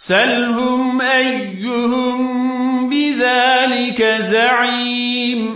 سلهم أيهم بذلك زعيم